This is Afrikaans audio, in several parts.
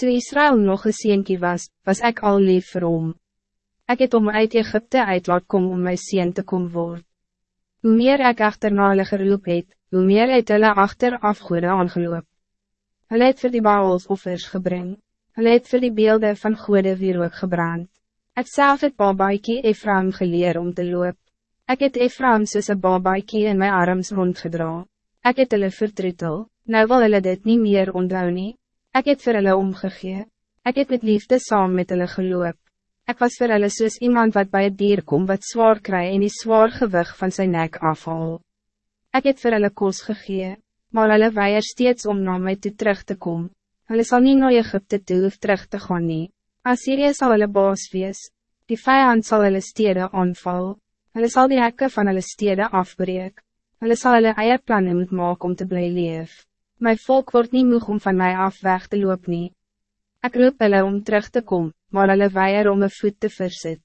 Toe Israël nog een seentjie was, was ik al lief vir hom. Ek het om uit Egypte uit laat kom om my seen te kom word. Hoe meer ek achterna hulle geroep het, hoe meer het hulle achter afgoede aangeloop. Hulle het vir die baals offers gebring. Hulle het vir die beelden van goede weer ook gebrand. Ek self het babaikie Ephraim geleer om te loop. Ek het Ephraim soos een babaikie in my arms rondgedra. Ek het hulle vertretel, nou wil hulle dit niet meer onthou nie. Ek het vir hulle omgegee. Ek het met liefde saam met hulle geloop. Ek was vir hulle soos iemand wat bij het dier kom wat zwaar kry en die zwaar gewig van zijn nek afhaal. Ek het vir hulle kos gegee, maar hulle weier steeds om na my toe terug te komen. Hulle sal nie na Egypte toe hoef terug te gaan nie. Assyrië sal hulle baas wees. Die vijand zal hulle stede aanval. Hulle sal die hekke van hulle stede afbreek. Hulle sal hulle eie plannen moet maak om te bly leef. My volk wordt niet moeg om van mij af weg te loop nie. Ek roep hulle om terug te komen, maar hulle weier om een voet te verzet.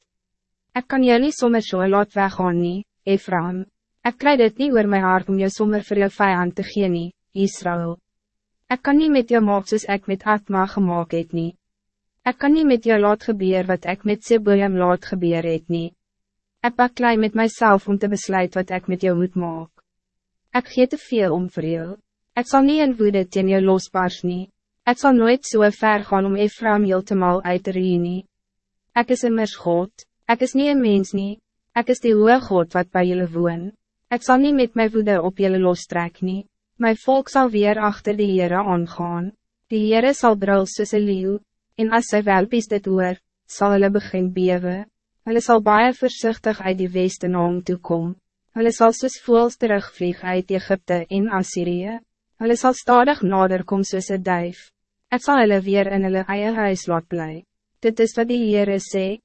Ik kan jullie sommer so laat weggaan nie, Ephraim. Ik krijg dit niet oor my hart om jou sommer vir jou vijand te gee nie, Israël. Ik kan niet met jou maak soos ek met Atma gemaakt het nie. Ek kan niet met jou laat gebeur wat ik met Seboeim laat gebeur het nie. Ek baklei met mijzelf om te besluiten wat ik met jou moet maak. Ik gee te veel om vir jou. Ik zal niet in woede teen jou losbars nie. Ek zal nooit so ver gaan om Ephraim heeltemal uit te ree nie. Ek is immers God, ek is niet een mens nie, ek is die hoge God wat bij jullie woon. Ik zal niet met mijn woede op jullie lostrek nie. My volk zal weer achter de Heere aangaan. Die Heere sal brul soos een leeuw, en as sy welpies dit hoor, sal hulle begin bewe. Hulle sal baie voorzichtig uit die weste na hom toe kom. Hulle sal soos voels terugvlieg uit Egypte en Assyrië. Hulle sal stadig nader kom soos een duif. Ek sal hulle weer in hulle eie huis laat bly. Dit is wat die Heere sê,